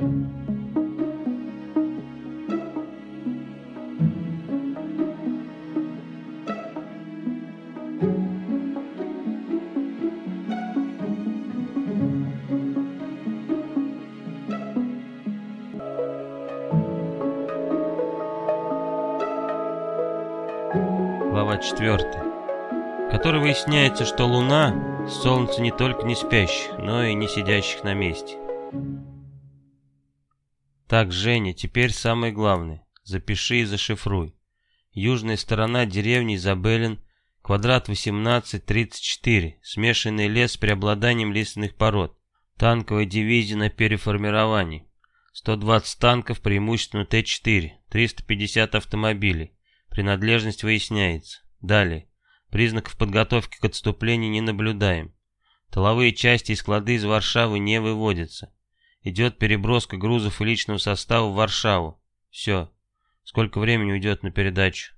Глава 4. В выясняется, что Луна — Солнце не только не спящих, но и не сидящих на месте. Так, Женя, теперь самое главное. Запиши и зашифруй. Южная сторона деревни Изабелин, квадрат 18-34, смешанный лес с преобладанием лиственных пород. Танковая дивизия на переформировании. 120 танков, преимущественно Т-4, 350 автомобилей. Принадлежность выясняется. Далее. Признаков подготовки к отступлению не наблюдаем. Тыловые части и склады из Варшавы не выводятся. Идет переброска грузов и личного состава в Варшаву. Все. Сколько времени уйдет на передачу?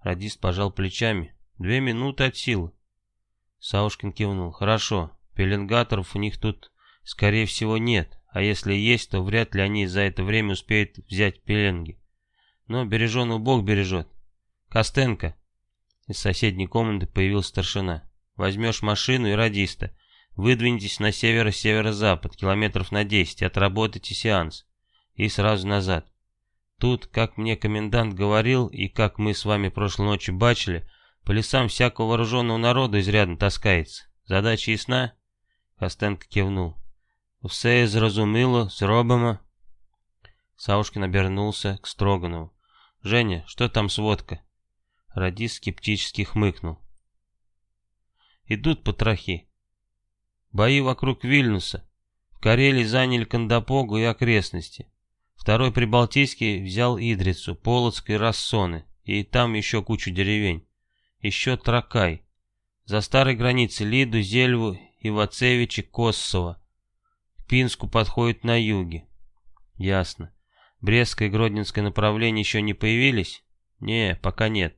Радист пожал плечами. Две минуты от силы. Саушкин кивнул. Хорошо. Пеленгаторов у них тут, скорее всего, нет. А если есть, то вряд ли они за это время успеют взять пеленги. Но береженого Бог бережет. Костенко!» Из соседней комнаты появился старшина. «Возьмешь машину и радиста. Выдвиньтесь на северо-северо-запад, километров на 10, отработайте сеанс. И сразу назад. Тут, как мне комендант говорил, и как мы с вами прошлой ночью бачили, по лесам всякого вооруженного народа изрядно таскается. Задача ясна?» Костенко кивнул. «Все зрозуміло, зробимо». Саушкин обернулся к Строганову. «Женя, что там сводка?» Радис скептически хмыкнул. Идут потрохи. Бои вокруг Вильнюса. В Карелии заняли Кандапогу и окрестности. Второй Прибалтийский взял Идрицу, Полоцк и Рассоны, и там еще кучу деревень. Еще Тракай. За старой границей Лиду, Зельву, Ивацевичи, Коссово. К Пинску подходит на юге. Ясно. Брестское и Гродненское направления еще не появились? Не, пока нет.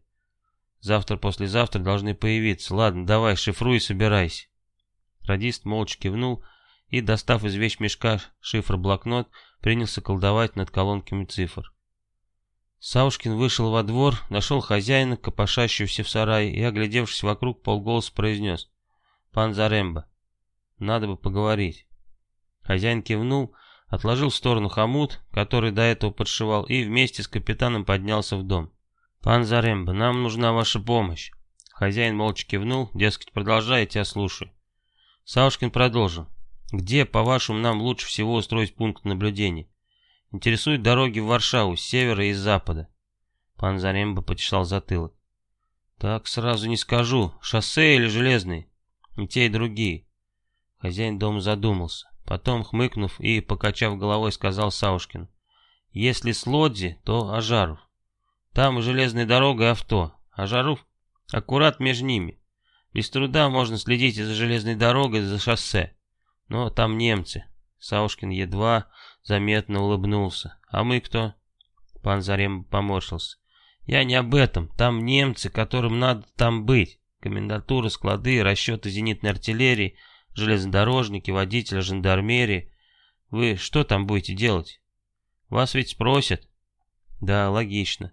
Завтра-послезавтра должны появиться. Ладно, давай, шифруй и собирайся. Радист молча кивнул и, достав из вещмешка шифр-блокнот, принялся колдовать над колонками цифр. Саушкин вышел во двор, нашел хозяина, копошащегося в сарае, и, оглядевшись вокруг, полголоса произнес. «Пан Заремба, надо бы поговорить». Хозяин кивнул, отложил в сторону хомут, который до этого подшивал, и вместе с капитаном поднялся в дом. «Пан Заремба, нам нужна ваша помощь». Хозяин молча кивнул, дескать, продолжай, я тебя слушаю. Саушкин продолжил. «Где, по-вашему, нам лучше всего устроить пункт наблюдения? Интересуют дороги в Варшаву с севера и с запада». Пан Заремба потешал затылок. «Так сразу не скажу, шоссе или железные?» «И те, и другие». Хозяин дома задумался. Потом, хмыкнув и покачав головой, сказал Саушкин. «Если с Лодзи, то Ажаров. Там и железная дорога, и авто, а Жаров аккурат между ними. Без труда можно следить и за железной дорогой, за шоссе. Но там немцы. Саушкин едва заметно улыбнулся. А мы кто? Пан Зарем поморщился. Я не об этом. Там немцы, которым надо там быть. Комендатура, склады, расчеты зенитной артиллерии, железнодорожники, водители, жандармерии. Вы что там будете делать? Вас ведь спросят. Да, логично.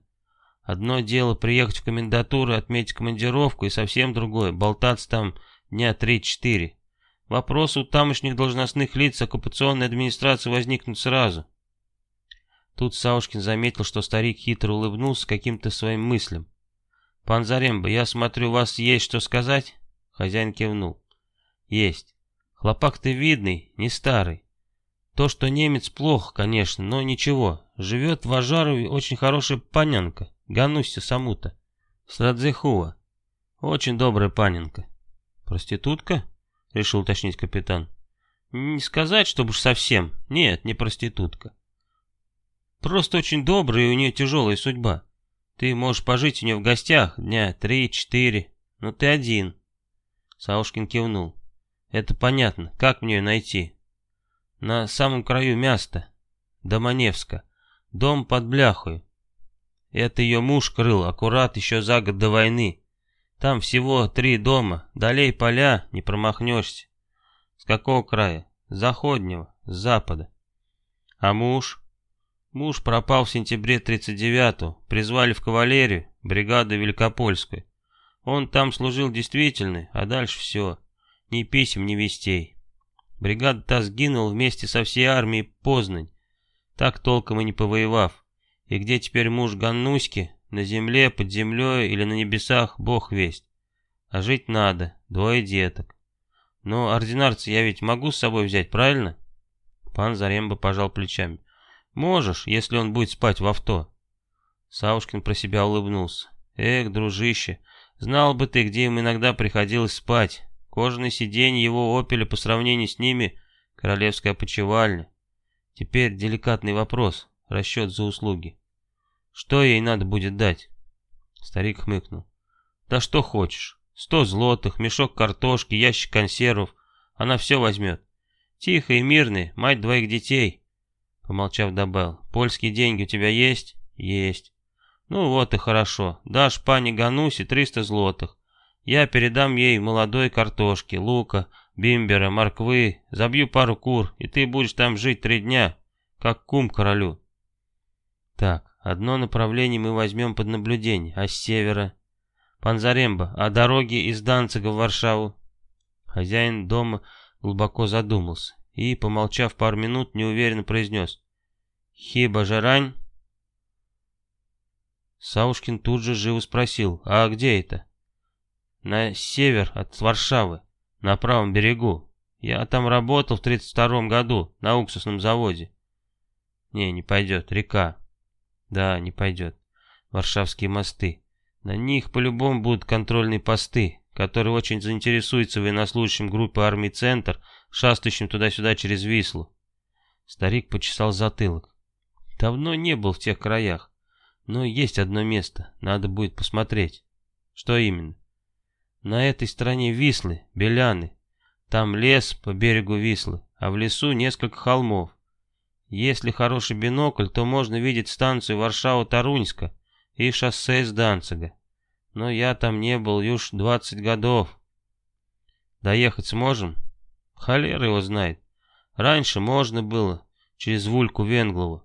Одно дело приехать в комендатуру, отметить командировку, и совсем другое — болтаться там дня три-четыре. Вопросы у тамошних должностных лиц оккупационной администрации возникнут сразу. Тут Саушкин заметил, что старик хитро улыбнулся каким-то своим мыслям. «Пан Заремба, я смотрю, у вас есть что сказать?» Хозяин кивнул. «Есть. Хлопак-то видный, не старый. То, что немец, плохо, конечно, но ничего. Живет в Ажарове очень хорошая панянка. Гануся Самута. Срадзехуа. Очень добрая паненка. Проститутка? Решил уточнить капитан. Не сказать, чтобы уж совсем. Нет, не проститутка. Просто очень добрая, и у нее тяжелая судьба. Ты можешь пожить у нее в гостях дня три-четыре, но ты один. Саушкин кивнул. Это понятно. Как мне ее найти? На самом краю места. Доманевска. Дом под бляхой. Это ее муж крыл, аккурат еще за год до войны. Там всего три дома, долей поля, не промахнешься. С какого края? С заходнего, с запада. А муж? Муж пропал в сентябре 39-го, призвали в кавалерию, бригаду Великопольскую. Он там служил действительно, а дальше все. Ни писем, ни вестей. Бригада та сгинула вместе со всей армией Познань, так толком и не повоевав. И где теперь муж Ганнуськи, на земле, под землей или на небесах, бог весть. А жить надо, двое деток. Но ординарца я ведь могу с собой взять, правильно? Пан Заремба пожал плечами. Можешь, если он будет спать в авто. Савушкин про себя улыбнулся. Эх, дружище, знал бы ты, где им иногда приходилось спать. Кожаное сиденье его «Опеля» по сравнению с ними — королевская почевальня. Теперь деликатный вопрос, расчет за услуги. Что ей надо будет дать? Старик хмыкнул. Да что хочешь. Сто злотых, мешок картошки, ящик консервов. Она все возьмет. Тихо и мирный, мать двоих детей. Помолчав, добавил. Польские деньги у тебя есть? Есть. Ну вот и хорошо. Дашь пане Ганусе триста злотых. Я передам ей молодой картошки, лука, бимбера, морквы, забью пару кур, и ты будешь там жить три дня, как кум королю. Так, одно направление мы возьмем под наблюдение, а с севера? Пан Заремба, а дороги из Данцига в Варшаву? Хозяин дома глубоко задумался и, помолчав пару минут, неуверенно произнес. «Хиба жарань?» Саушкин тут же живо спросил, «А где это?» на север от Варшавы, на правом берегу. Я там работал в 32 году на уксусном заводе. Не, не пойдет, река. Да, не пойдет. Варшавские мосты. На них по-любому будут контрольные посты, которые очень заинтересуются военнослужащим группы армии «Центр», шастающим туда-сюда через Вислу. Старик почесал затылок. Давно не был в тех краях, но есть одно место, надо будет посмотреть. Что именно? На этой стороне Вислы, Беляны. Там лес по берегу Вислы, а в лесу несколько холмов. Если хороший бинокль, то можно видеть станцию Варшава-Таруньска и шоссе из Данцига. Но я там не был уж 20 годов. Доехать сможем? Холера его знает. Раньше можно было, через Вульку Венглову.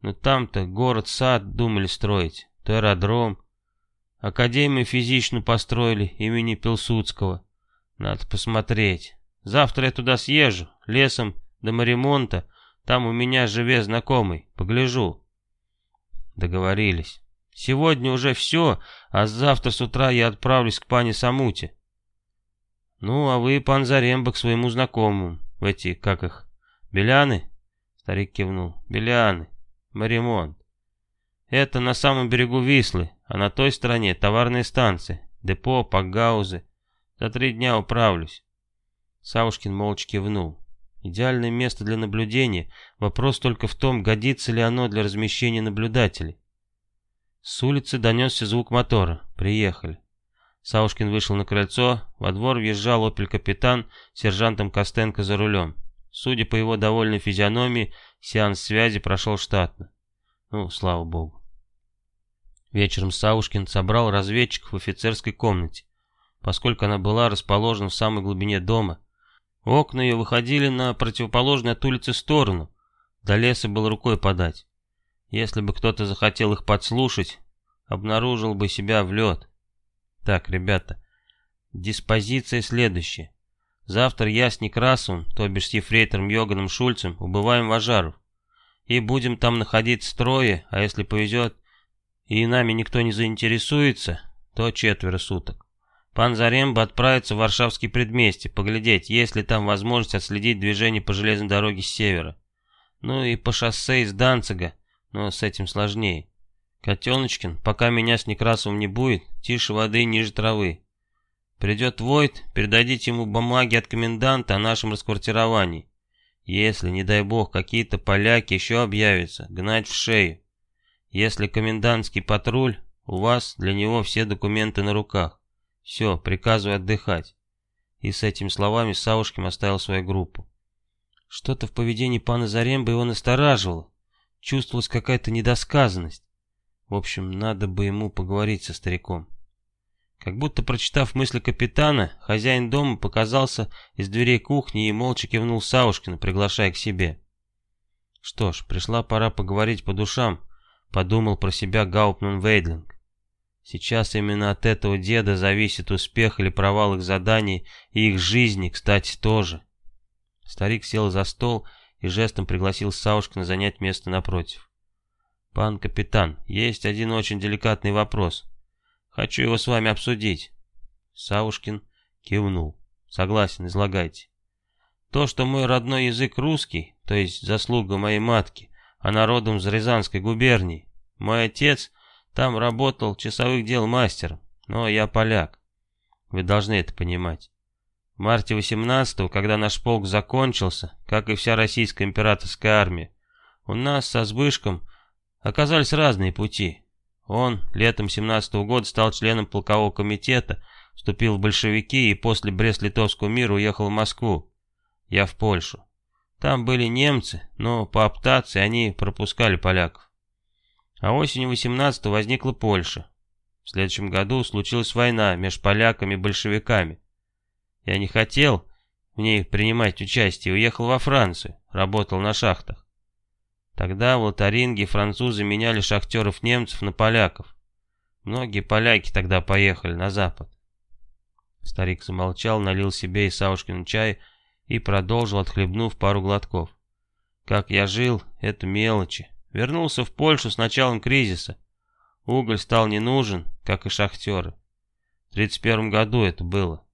Но там-то город-сад думали строить, то аэродром. Академию физичную построили имени Пилсудского. Надо посмотреть. Завтра я туда съезжу, лесом до Маримонта. Там у меня живе знакомый. Погляжу. Договорились. Сегодня уже все, а завтра с утра я отправлюсь к пане Самуте. Ну, а вы, пан Заремба, к своему знакомому. В эти, как их, Беляны? Старик кивнул. Беляны. Маримонт. Это на самом берегу Вислы, а на той стороне товарные станции, депо, пакгаузы. За три дня управлюсь. Савушкин молча кивнул. Идеальное место для наблюдения. Вопрос только в том, годится ли оно для размещения наблюдателей. С улицы донесся звук мотора. Приехали. Саушкин вышел на крыльцо, во двор въезжал опель-капитан с сержантом Костенко за рулем. Судя по его довольной физиономии, сеанс связи прошел штатно. Ну, слава богу. Вечером Саушкин собрал разведчиков в офицерской комнате, поскольку она была расположена в самой глубине дома. Окна ее выходили на противоположную от улицы сторону, до леса было рукой подать. Если бы кто-то захотел их подслушать, обнаружил бы себя в лед. Так, ребята, диспозиция следующая. Завтра я с Некрасовым, то бишь с ефрейтором Йоганом Шульцем, убываем в Ажаров. И будем там находить строи, а если повезет, и нами никто не заинтересуется, то четверо суток. Пан Заремба отправится в Варшавский предместье, поглядеть, есть ли там возможность отследить движение по железной дороге с севера. Ну и по шоссе из Данцига, но с этим сложнее. Котеночкин, пока меня с Некрасовым не будет, тише воды ниже травы. Придет Войт, передадите ему бумаги от коменданта о нашем расквартировании. Если, не дай бог, какие-то поляки еще объявятся, гнать в шею. Если комендантский патруль, у вас для него все документы на руках. Все, приказываю отдыхать. И с этими словами Савушкин оставил свою группу. Что-то в поведении пана Заремба его настораживало. Чувствовалась какая-то недосказанность. В общем, надо бы ему поговорить со стариком. Как будто прочитав мысли капитана, хозяин дома показался из дверей кухни и молча кивнул Савушкину, приглашая к себе. Что ж, пришла пора поговорить по душам, подумал про себя Гауптман Вейдлинг. Сейчас именно от этого деда зависит успех или провал их заданий и их жизни, кстати, тоже. Старик сел за стол и жестом пригласил Саушкина занять место напротив. «Пан капитан, есть один очень деликатный вопрос. Хочу его с вами обсудить». Саушкин кивнул. «Согласен, излагайте». То, что мой родной язык русский, то есть заслуга моей матки, а народом из Рязанской губернии. Мой отец там работал часовых дел мастером, но я поляк. Вы должны это понимать. В марте 18-го, когда наш полк закончился, как и вся российская императорская армия, у нас со Збышком оказались разные пути. Он летом 17 -го года стал членом полкового комитета, вступил в большевики и после Брест-Литовского мира уехал в Москву. Я в Польшу. Там были немцы, но по оптации они пропускали поляков. А осенью 18 возникла Польша. В следующем году случилась война между поляками и большевиками. Я не хотел в ней принимать участие, уехал во Францию, работал на шахтах. Тогда в Лотаринге французы меняли шахтеров немцев на поляков. Многие поляки тогда поехали на запад. Старик замолчал, налил себе и Саушкину чай и продолжил, отхлебнув пару глотков. Как я жил, это мелочи. Вернулся в Польшу с началом кризиса. Уголь стал не нужен, как и шахтеры. В 31 году это было.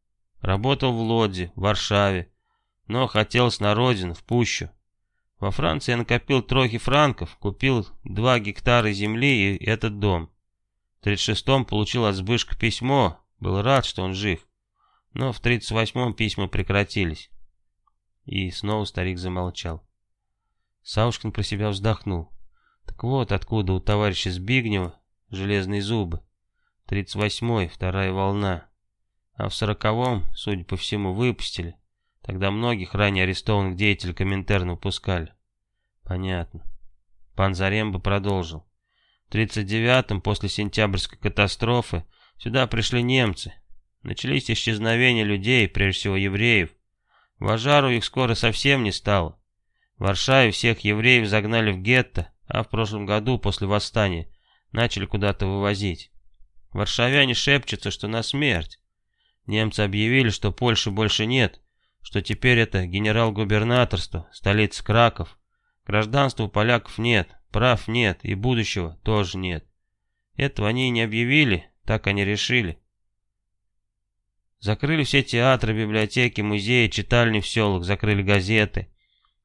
Работал в Лодзе, в Варшаве, но хотелось на родину, в пущу. Во Франции я накопил трохи франков, купил два гектара земли и этот дом. В 36-м получил от Збышка письмо, был рад, что он жив. Но в 38-м письма прекратились. И снова старик замолчал. Саушкин про себя вздохнул. Так вот откуда у товарища Збигнева железные зубы. 38-й, вторая волна. А в 40-м, судя по всему, выпустили. Тогда многих ранее арестованных деятелей Коминтерна упускали. Понятно. Пан Заремба продолжил. В 39-м, после сентябрьской катастрофы, сюда пришли немцы. Начались исчезновения людей, прежде всего евреев. Важару их скоро совсем не стало. В Варшаве всех евреев загнали в гетто, а в прошлом году, после восстания, начали куда-то вывозить. Варшавяне шепчутся, что на смерть. Немцы объявили, что Польши больше нет, что теперь это генерал-губернаторство, столица Краков. Гражданства у поляков нет, прав нет и будущего тоже нет. Этого они и не объявили, так они решили. Закрыли все театры, библиотеки, музеи, читальни в селах, закрыли газеты.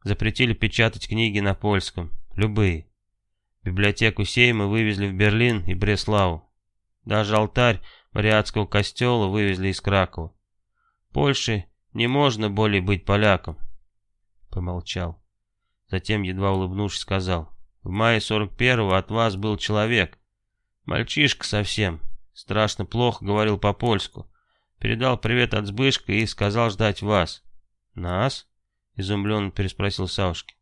Запретили печатать книги на польском, любые. Библиотеку Сейма вывезли в Берлин и Бреслау. Даже алтарь Мариатского костела вывезли из Кракова. Польше не можно более быть поляком. Помолчал. Затем, едва улыбнувшись, сказал. В мае 41-го от вас был человек. Мальчишка совсем. Страшно плохо говорил по-польску. Передал привет от Збышка и сказал ждать вас. Нас? Изумленно переспросил Саушки.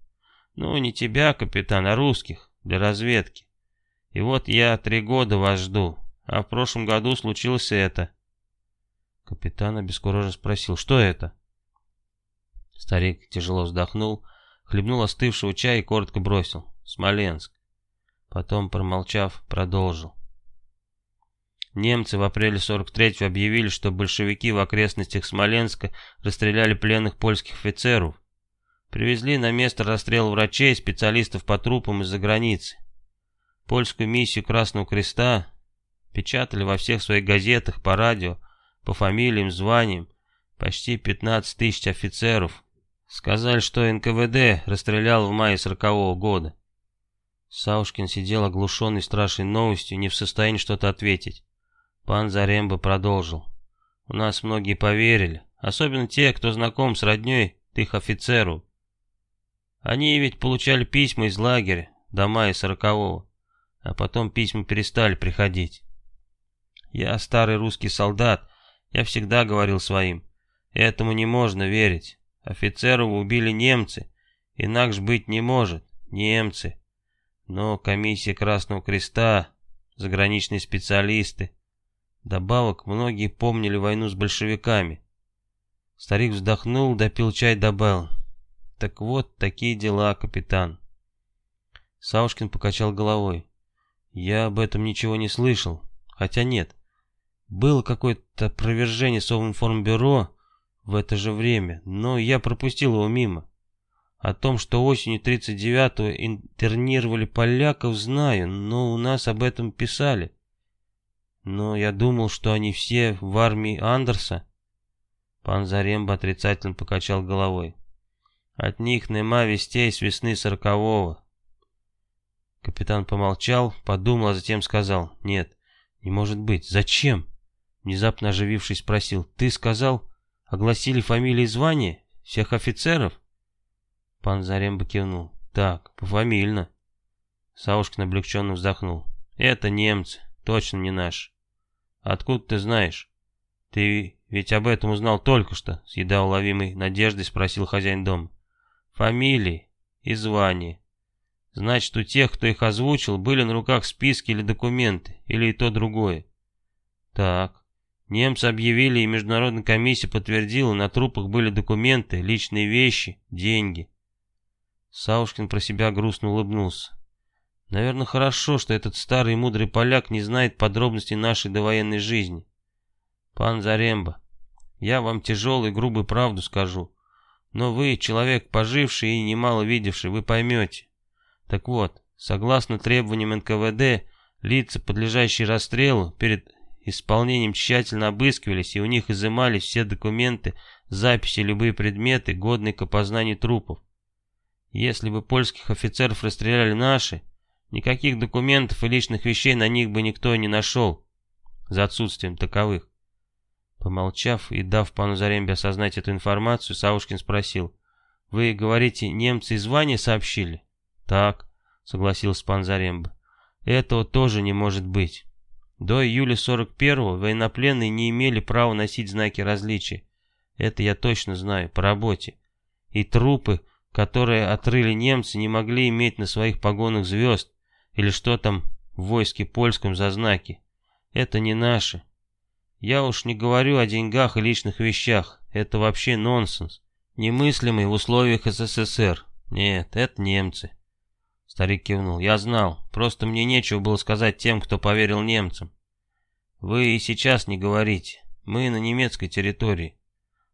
Ну, не тебя, капитан, а русских, для разведки. И вот я три года вас жду, а в прошлом году случилось это. Капитан обескураженно спросил, что это? Старик тяжело вздохнул, хлебнул остывшего чая и коротко бросил. Смоленск. Потом, промолчав, продолжил. Немцы в апреле 43-го объявили, что большевики в окрестностях Смоленска расстреляли пленных польских офицеров. Привезли на место расстрела врачей, специалистов по трупам из-за границы. Польскую миссию Красного Креста печатали во всех своих газетах, по радио, по фамилиям, званиям. Почти 15 тысяч офицеров. Сказали, что НКВД расстрелял в мае 40 -го года. Саушкин сидел оглушенный страшной новостью, не в состоянии что-то ответить. Пан Заремба продолжил. У нас многие поверили, особенно те, кто знаком с родней их офицеру. Они ведь получали письма из лагеря до мая сорокового, а потом письма перестали приходить. Я старый русский солдат, я всегда говорил своим, этому не можно верить. Офицеров убили немцы, иначе быть не может, немцы. Но комиссия Красного Креста, заграничные специалисты, Добавок многие помнили войну с большевиками. Старик вздохнул, допил чай, добавил. Так вот, такие дела, капитан. Саушкин покачал головой. Я об этом ничего не слышал. Хотя нет. Было какое-то опровержение Совинформбюро в это же время, но я пропустил его мимо. О том, что осенью 39-го интернировали поляков, знаю, но у нас об этом писали. Но я думал, что они все в армии Андерса. Пан Заремба отрицательно покачал головой. От них нема вестей с весны сорокового. Капитан помолчал, подумал, а затем сказал, «Нет, не может быть. Зачем?» Внезапно оживившись, спросил, «Ты сказал, огласили фамилии и звания всех офицеров?» Пан Заремба кивнул, «Так, пофамильно». Саушкин облегченно вздохнул, «Это немцы, точно не наши». «Откуда ты знаешь?» «Ты ведь об этом узнал только что», — с едва уловимой надеждой спросил хозяин дома. «Фамилии и звания. Значит, у тех, кто их озвучил, были на руках списки или документы, или и то другое. Так, немцы объявили, и международная комиссия подтвердила, на трупах были документы, личные вещи, деньги. Саушкин про себя грустно улыбнулся. Наверное, хорошо, что этот старый мудрый поляк не знает подробностей нашей довоенной жизни. Пан Заремба, я вам тяжелую и грубую правду скажу. Но вы, человек поживший и немало видевший, вы поймете. Так вот, согласно требованиям НКВД, лица, подлежащие расстрелу, перед исполнением тщательно обыскивались, и у них изымались все документы, записи, любые предметы, годные к опознанию трупов. Если бы польских офицеров расстреляли наши, никаких документов и личных вещей на них бы никто не нашел, за отсутствием таковых. Помолчав и дав пану Зарембе осознать эту информацию, Саушкин спросил, «Вы, говорите, немцы из звания сообщили?» «Так», — согласился пан Заремба. «Этого тоже не может быть. До июля 41-го военнопленные не имели права носить знаки различия. Это я точно знаю, по работе. И трупы, которые отрыли немцы, не могли иметь на своих погонах звезд, или что там в войске польском за знаки. Это не наши. Я уж не говорю о деньгах и личных вещах. Это вообще нонсенс. Немыслимый в условиях СССР. Нет, это немцы. Старик кивнул. «Я знал. Просто мне нечего было сказать тем, кто поверил немцам. Вы и сейчас не говорите. Мы на немецкой территории».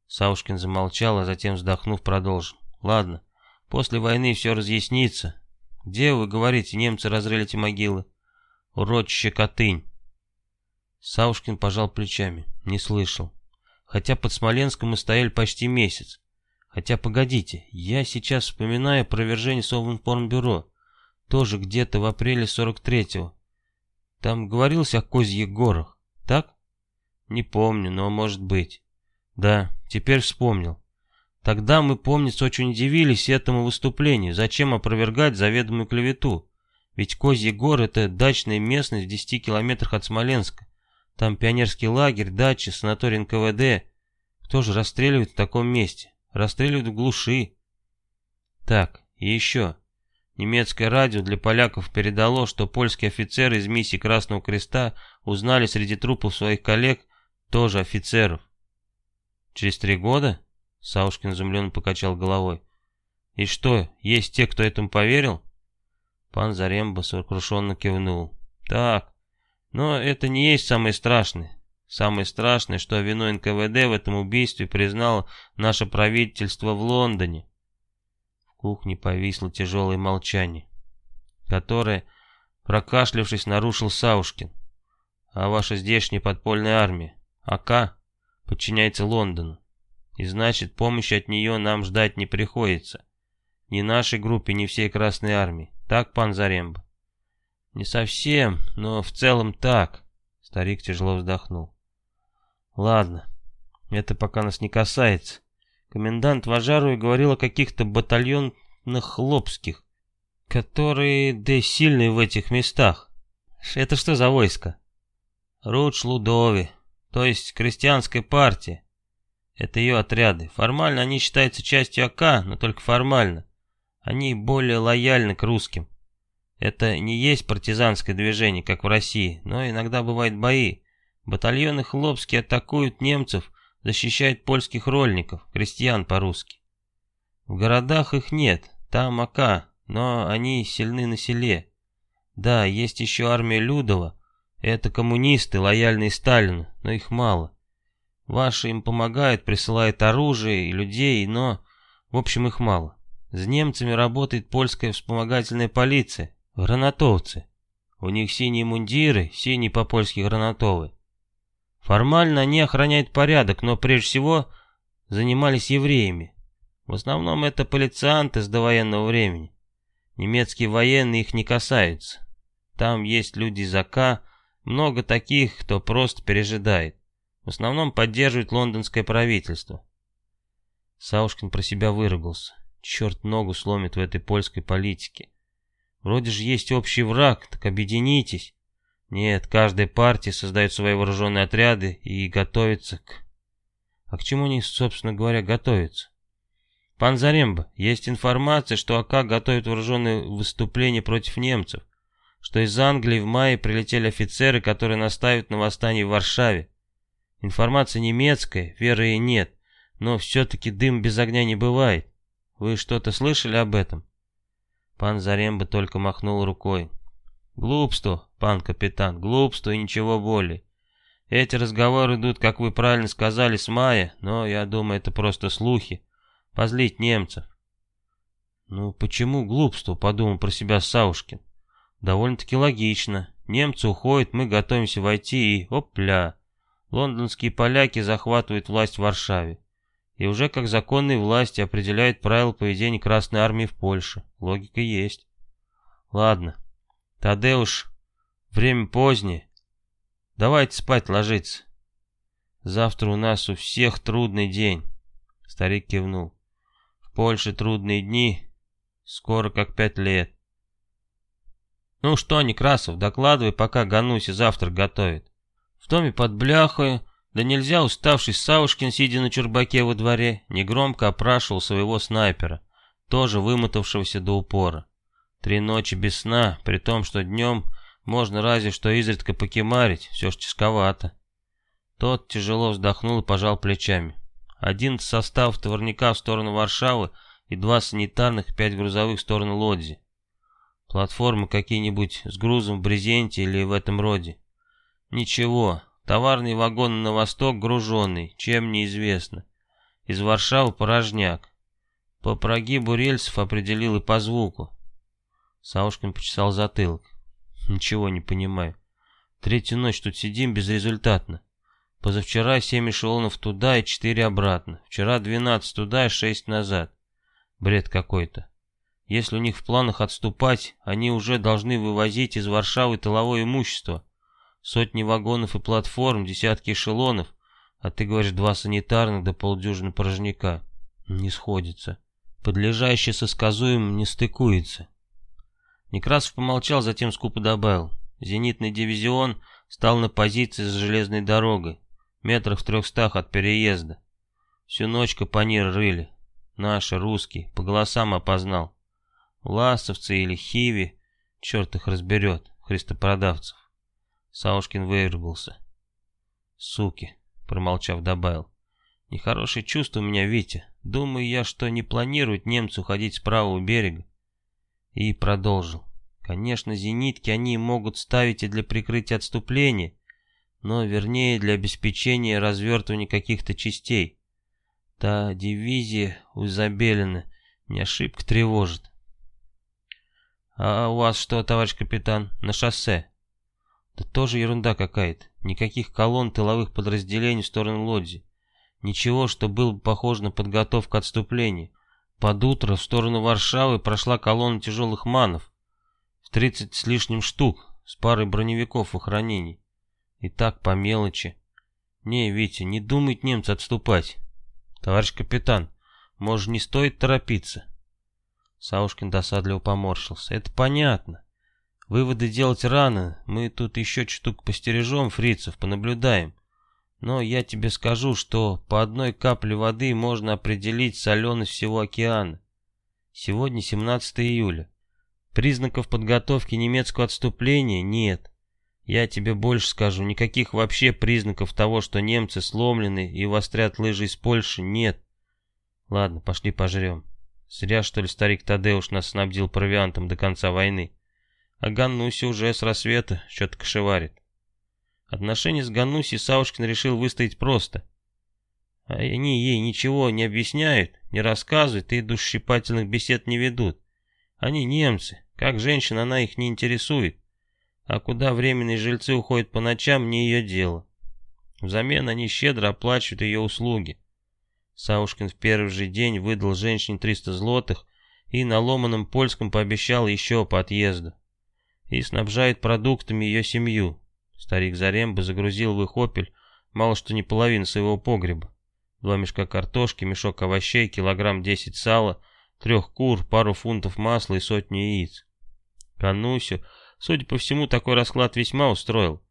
Саушкин замолчал, а затем, вздохнув, продолжил. «Ладно, после войны все разъяснится. Где, вы говорите, немцы разрыли эти могилы?» «Урочище Котынь». Саушкин пожал плечами. Не слышал. Хотя под Смоленском мы стояли почти месяц. Хотя, погодите, я сейчас вспоминаю опровержение Совинформбюро тоже где-то в апреле 43-го. Там говорилось о Козьих горах, так? Не помню, но может быть. Да, теперь вспомнил. Тогда мы, помнится, очень удивились этому выступлению. Зачем опровергать заведомую клевету? Ведь Козьи горы — это дачная местность в 10 километрах от Смоленска. Там пионерский лагерь, дачи, санаторий НКВД. Кто же расстреливает в таком месте? Расстреливают в глуши. Так, и еще. Немецкое радио для поляков передало, что польские офицеры из миссии Красного Креста узнали среди трупов своих коллег тоже офицеров. Через три года? Саушкин изумленно покачал головой. И что, есть те, кто этому поверил? Пан Заремба сокрушенно кивнул. Так, но это не есть самое страшное. Самое страшное, что вину НКВД в этом убийстве признало наше правительство в Лондоне кухне повисло тяжелое молчание, которое, прокашлявшись, нарушил Саушкин. А ваша здешняя подпольная армия, АК, подчиняется Лондону. И значит, помощи от нее нам ждать не приходится. Ни нашей группе, ни всей Красной Армии. Так, пан Заремба? Не совсем, но в целом так. Старик тяжело вздохнул. Ладно, это пока нас не касается. Комендант Важаровой говорил о каких-то батальонных хлопских, которые, да сильные в этих местах. Это что за войско? Рудж Лудови, то есть крестьянская партия. Это ее отряды. Формально они считаются частью АК, но только формально. Они более лояльны к русским. Это не есть партизанское движение, как в России, но иногда бывают бои. Батальоны хлопские атакуют немцев защищает польских рольников, крестьян по-русски. В городах их нет, там АК, но они сильны на селе. Да, есть еще армия Людова, это коммунисты, лояльные Сталину, но их мало. Ваши им помогают, присылают оружие и людей, но, в общем, их мало. С немцами работает польская вспомогательная полиция, гранатовцы. У них синие мундиры, синие по-польски гранатовые. Формально они охраняют порядок, но прежде всего занимались евреями. В основном это полицианты с довоенного времени. Немецкие военные их не касаются. Там есть люди из АК, много таких, кто просто пережидает. В основном поддерживает лондонское правительство. Саушкин про себя выругался. Черт ногу сломит в этой польской политике. Вроде же есть общий враг, так объединитесь. Нет, каждая партия создает свои вооруженные отряды и готовится к... А к чему они, собственно говоря, готовятся? Пан Заремба, есть информация, что АК готовит вооруженные выступления против немцев, что из Англии в мае прилетели офицеры, которые наставят на восстание в Варшаве. Информация немецкая, веры и нет, но все-таки дым без огня не бывает. Вы что-то слышали об этом? Пан Заремба только махнул рукой. Глупство, пан капитан, глупство и ничего более. Эти разговоры идут, как вы правильно сказали, с мая, но я думаю, это просто слухи. Позлить немцев. Ну, почему глупство, подумал про себя Саушкин. Довольно-таки логично. Немцы уходят, мы готовимся войти и... Опля! Лондонские поляки захватывают власть в Варшаве. И уже как законные власти определяют правила поведения Красной Армии в Польше. Логика есть. Ладно. Тадеуш, время позднее. Давайте спать ложиться. Завтра у нас у всех трудный день. Старик кивнул. В Польше трудные дни. Скоро как пять лет. «Ну что, Некрасов, докладывай, пока Гануси завтрак готовит». В доме под бляхой, да нельзя уставший Савушкин, сидя на чурбаке во дворе, негромко опрашивал своего снайпера, тоже вымотавшегося до упора. Три ночи без сна, при том, что днем можно разве что изредка покемарить, все ж тяжковато. Тот тяжело вздохнул и пожал плечами. Один состав товарника в сторону Варшавы и два санитарных, пять грузовых в сторону Лодзи. Платформы какие-нибудь с грузом в брезенте или в этом роде. Ничего, товарный вагон на восток груженный, чем неизвестно. Из Варшавы порожняк. По прогибу рельсов определил и по звуку. Саушкин почесал затылок. Ничего не понимаю. Третью ночь тут сидим безрезультатно. Позавчера семь эшелонов туда и четыре обратно. Вчера двенадцать туда и шесть назад. Бред какой-то. Если у них в планах отступать, они уже должны вывозить из Варшавы тыловое имущество. Сотни вагонов и платформ, десятки эшелонов, а ты говоришь два санитарных да полдюжины порожняка. Не сходится. Подлежащее со сказуемым не стыкуется. Некрасов помолчал, затем скупо добавил. Зенитный дивизион стал на позиции с железной дорогой, метрах в трехстах от переезда. Всю ночь капонир рыли. Наши, русские, по голосам опознал. Ласовцы или хиви, черт их разберет, христопродавцев. Саушкин выругался. Суки, промолчав, добавил. Нехорошее чувство у меня, Витя. Думаю я, что не планируют немцы уходить с правого берега. И продолжил. Конечно, зенитки они могут ставить и для прикрытия отступления, но вернее для обеспечения развертывания каких-то частей. Та дивизия у Забелина не ошибка тревожит. «А у вас что, товарищ капитан, на шоссе?» «Да тоже ерунда какая-то. Никаких колонн тыловых подразделений в сторону Лодзи. Ничего, что было бы похоже на подготовку к отступлению. Под утро в сторону Варшавы прошла колонна тяжелых манов. В тридцать с лишним штук, с парой броневиков в охранении. И так по мелочи. Не, Витя, не думает немцы отступать. Товарищ капитан, может не стоит торопиться?» Саушкин досадливо поморщился. «Это понятно. Выводы делать рано. Мы тут еще чуток постережем фрицев, понаблюдаем. Но я тебе скажу, что по одной капле воды можно определить соленость всего океана. Сегодня 17 июля. Признаков подготовки немецкого отступления нет. Я тебе больше скажу, никаких вообще признаков того, что немцы сломлены и вострят лыжи из Польши, нет. Ладно, пошли пожрем. Зря, что ли, старик Тадеуш нас снабдил провиантом до конца войны. А Ганнуси уже с рассвета что-то кошеварит. Отношения с Ганнуси Саушкин решил выстоять просто. А они ей ничего не объясняют, не рассказывают и душщипательных бесед не ведут. Они немцы, как женщина она их не интересует. А куда временные жильцы уходят по ночам, не ее дело. Взамен они щедро оплачивают ее услуги. Саушкин в первый же день выдал женщине 300 злотых и на ломаном польском пообещал еще по отъезду. И снабжает продуктами ее семью. Старик Заремба загрузил в их опель мало что не половину своего погреба. Два мешка картошки, мешок овощей, килограмм 10 сала, трех кур, пару фунтов масла и сотню яиц. Канусю, судя по всему, такой расклад весьма устроил.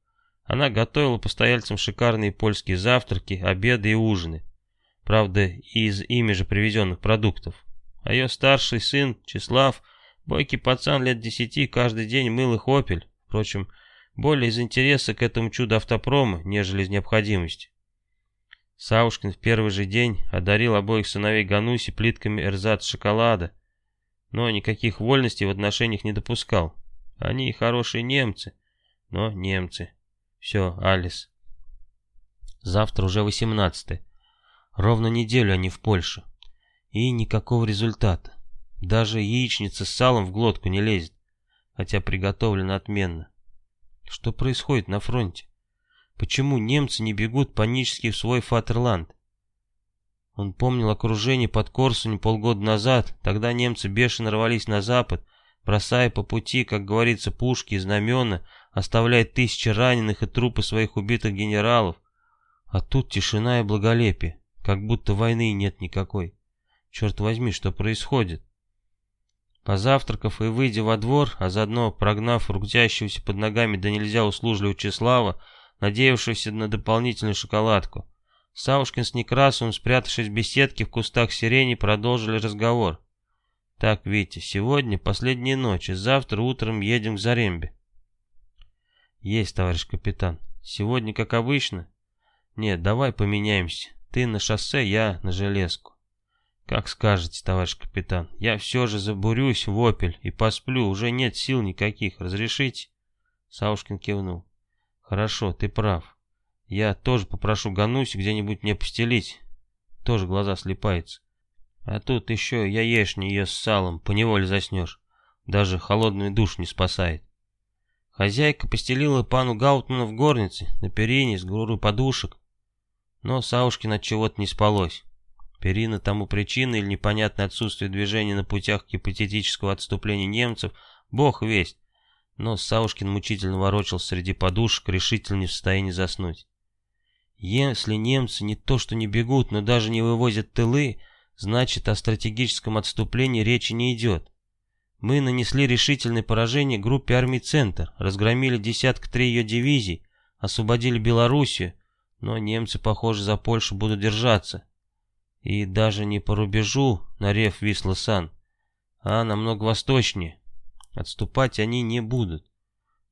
Она готовила постояльцам шикарные польские завтраки, обеды и ужины. Правда, из ими же привезенных продуктов. А ее старший сын, Числав, бойкий пацан лет десяти, каждый день мыл их опель. Впрочем, более из интереса к этому чуду автопрома, нежели из необходимости. Саушкин в первый же день одарил обоих сыновей Гануси плитками эрзац шоколада, но никаких вольностей в отношениях не допускал. Они хорошие немцы, но немцы. Все, Алис. Завтра уже 18 Ровно неделю они в Польше. И никакого результата. Даже яичница с салом в глотку не лезет, хотя приготовлена отменно. Что происходит на фронте? Почему немцы не бегут панически в свой Фатерланд? Он помнил окружение под Корсунь полгода назад, тогда немцы бешено рвались на запад, бросая по пути, как говорится, пушки и знамена, оставляя тысячи раненых и трупы своих убитых генералов. А тут тишина и благолепие, как будто войны нет никакой. Черт возьми, что происходит? Позавтракав и выйдя во двор, а заодно прогнав ругтящегося под ногами да нельзя услужливого Числава, надеявшегося на дополнительную шоколадку, Саушкин с Некрасовым, спрятавшись в беседке в кустах сирени, продолжили разговор. «Так, Витя, сегодня последняя ночь, и завтра утром едем к Зарембе». «Есть, товарищ капитан. Сегодня, как обычно?» «Нет, давай поменяемся. Ты на шоссе, я на железку». «Как скажете, товарищ капитан. Я все же забурюсь в опель и посплю. Уже нет сил никаких. Разрешите?» Саушкин кивнул. «Хорошо, ты прав. Я тоже попрошу Гануси где-нибудь мне постелить. Тоже глаза слепаются. А тут еще яешни ее с салом, поневоле заснешь. Даже холодный душ не спасает. Хозяйка постелила пану Гаутмана в горнице, на перине с горой подушек. Но Саушкин от чего-то не спалось. Перина тому причина или непонятное отсутствие движения на путях гипотетического отступления немцев, бог весть. Но Саушкин мучительно ворочался среди подушек, решительно не в состоянии заснуть. Если немцы не то что не бегут, но даже не вывозят тылы, значит о стратегическом отступлении речи не идет. Мы нанесли решительное поражение группе армий «Центр», разгромили десятка три ее дивизий, освободили Белоруссию, но немцы, похоже, за Польшу будут держаться. И даже не по рубежу на рев Висла-Сан, а намного восточнее. Отступать они не будут.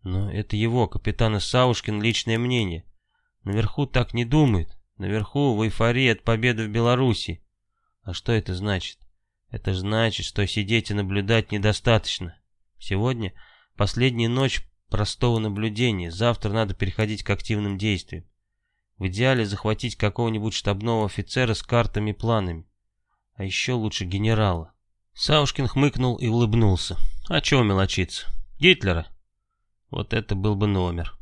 Но это его, капитана Саушкин, личное мнение. Наверху так не думают. Наверху в эйфории от победы в Беларуси. А что это значит? Это значит, что сидеть и наблюдать недостаточно. Сегодня последняя ночь простого наблюдения, завтра надо переходить к активным действиям. В идеале захватить какого-нибудь штабного офицера с картами и планами. А еще лучше генерала. Саушкин хмыкнул и улыбнулся. А чего мелочиться? Гитлера? Вот это был бы номер.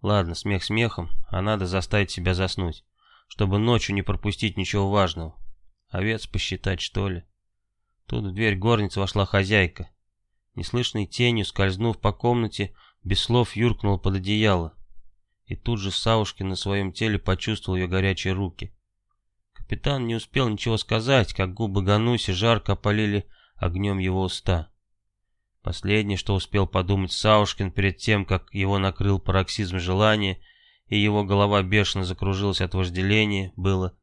Ладно, смех смехом, а надо заставить себя заснуть, чтобы ночью не пропустить ничего важного. Овец посчитать, что ли? Тут в дверь горницы вошла хозяйка. Неслышной тенью, скользнув по комнате, без слов юркнула под одеяло. И тут же Саушкин на своем теле почувствовал ее горячие руки. Капитан не успел ничего сказать, как губы Гануси жарко опалили огнем его уста. Последнее, что успел подумать Саушкин перед тем, как его накрыл пароксизм желания, и его голова бешено закружилась от вожделения, было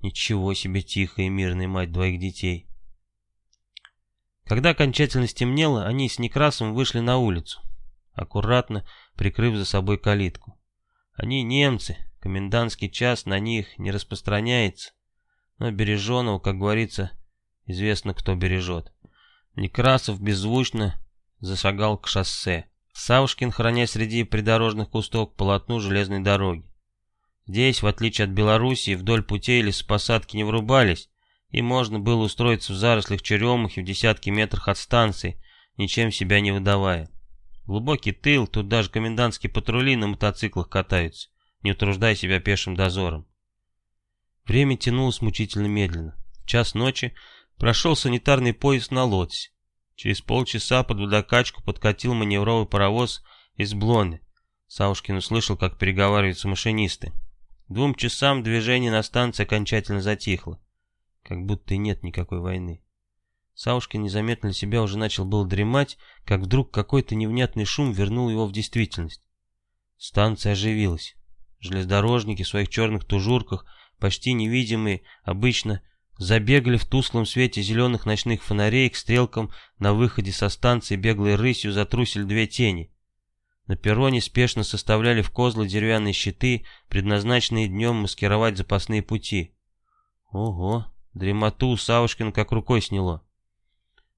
Ничего себе тихая и мирная мать двоих детей. Когда окончательно стемнело, они с Некрасом вышли на улицу, аккуратно прикрыв за собой калитку. Они немцы, комендантский час на них не распространяется, но береженого, как говорится, Известно, кто бережет. Некрасов беззвучно зашагал к шоссе. Савушкин, храня среди придорожных кустов полотну железной дороги. Здесь, в отличие от Белоруссии, вдоль путей лесопосадки не врубались, и можно было устроиться в зарослях черемухи в десятки метрах от станции, ничем себя не выдавая. Глубокий тыл, тут даже комендантские патрули на мотоциклах катаются, не утруждая себя пешим дозором. Время тянулось мучительно медленно. В час ночи прошел санитарный поезд на лодце. Через полчаса под водокачку подкатил маневровый паровоз из Блоны. Саушкин услышал, как переговариваются машинисты. Двум часам движение на станции окончательно затихло. Как будто и нет никакой войны. Саушкин незаметно для себя уже начал был дремать, как вдруг какой-то невнятный шум вернул его в действительность. Станция оживилась. Железнодорожники в своих черных тужурках, почти невидимые, обычно забегали в тусклом свете зеленых ночных фонарей к стрелкам на выходе со станции беглой рысью затрусили две тени. На перроне спешно составляли в козлы деревянные щиты, предназначенные днем маскировать запасные пути. Ого, дремоту Савушкин как рукой сняло.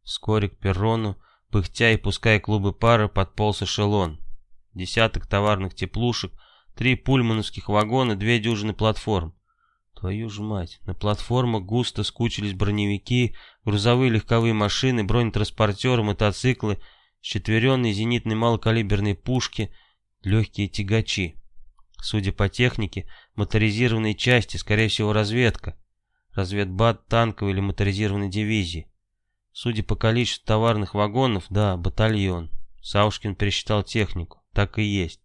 Вскоре к перрону, пыхтя и пуская клубы пара, подполз эшелон. Десяток товарных теплушек, три пульмановских вагона, две дюжины платформ. Твою ж мать, на платформах густо скучились броневики, грузовые легковые машины, бронетранспортеры, мотоциклы, четверенные зенитные малокалиберные пушки, легкие тягачи. Судя по технике, моторизированные части, скорее всего разведка. Разведбат танковой или моторизированной дивизии. Судя по количеству товарных вагонов, да, батальон. Саушкин пересчитал технику. Так и есть.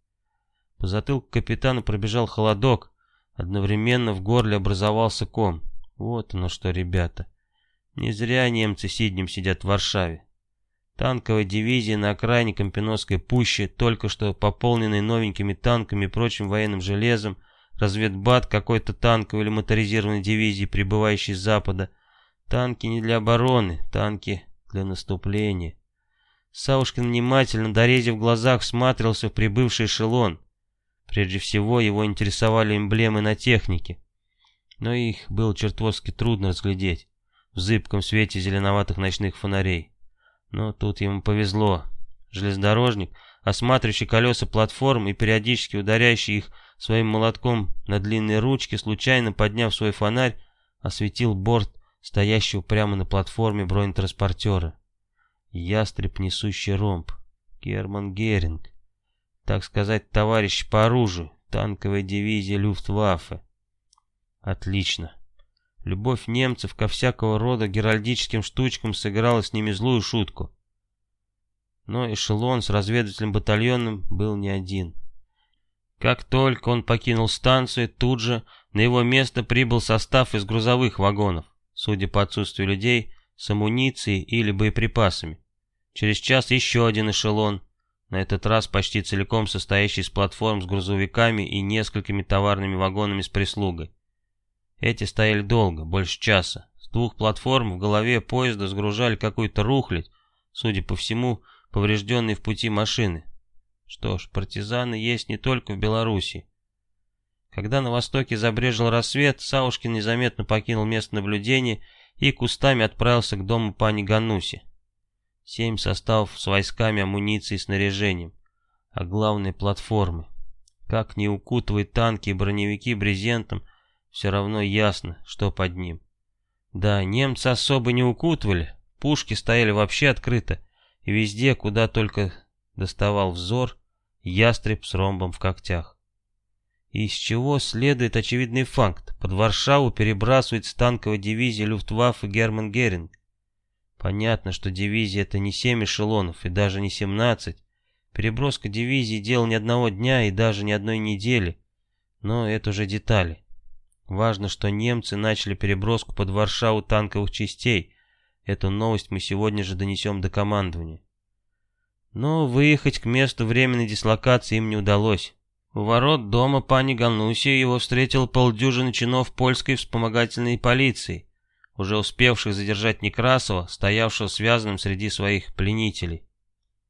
По затылку капитана пробежал холодок. Одновременно в горле образовался ком. Вот оно что, ребята. Не зря немцы сиднем сидят в Варшаве. Танковая дивизия на окраине Компиновской пущи, только что пополненной новенькими танками и прочим военным железом, разведбат какой-то танковой или моторизированной дивизии, прибывающей с запада — Танки не для обороны, танки для наступления. Саушкин внимательно, дорезив глазах, всматривался в прибывший эшелон. Прежде всего его интересовали эмблемы на технике. Но их было чертовски трудно разглядеть в зыбком свете зеленоватых ночных фонарей. Но тут ему повезло. Железнодорожник, осматривающий колеса платформ и периодически ударяющий их своим молотком на длинные ручки, случайно подняв свой фонарь, осветил борт стоящего прямо на платформе бронетранспортера. Ястреб, несущий ромб. Герман Геринг. Так сказать, товарищ по оружию. Танковая дивизия Люфтваффе. Отлично. Любовь немцев ко всякого рода геральдическим штучкам сыграла с ними злую шутку. Но эшелон с разведывательным батальоном был не один. Как только он покинул станцию, тут же на его место прибыл состав из грузовых вагонов судя по отсутствию людей, с амуницией или боеприпасами. Через час еще один эшелон, на этот раз почти целиком состоящий из платформ с грузовиками и несколькими товарными вагонами с прислугой. Эти стояли долго, больше часа. С двух платформ в голове поезда сгружали какую-то рухлядь, судя по всему, поврежденные в пути машины. Что ж, партизаны есть не только в Беларуси. Когда на востоке забрежил рассвет, Саушкин незаметно покинул место наблюдения и кустами отправился к дому пани Гануси. Семь составов с войсками, амуницией и снаряжением. А главное платформы. Как не укутывает танки и броневики брезентом, все равно ясно, что под ним. Да, немцы особо не укутывали, пушки стояли вообще открыто, и везде, куда только доставал взор, ястреб с ромбом в когтях из чего следует очевидный факт. Под Варшаву перебрасывается танковая дивизия Люфтваффе Герман Геринг. Понятно, что дивизия это не 7 эшелонов и даже не 17. Переброска дивизии дело не одного дня и даже не одной недели. Но это уже детали. Важно, что немцы начали переброску под Варшаву танковых частей. Эту новость мы сегодня же донесем до командования. Но выехать к месту временной дислокации им не удалось. У ворот дома пани Гануси его встретил полдюжины чинов польской вспомогательной полиции, уже успевших задержать Некрасова, стоявшего связанным среди своих пленителей.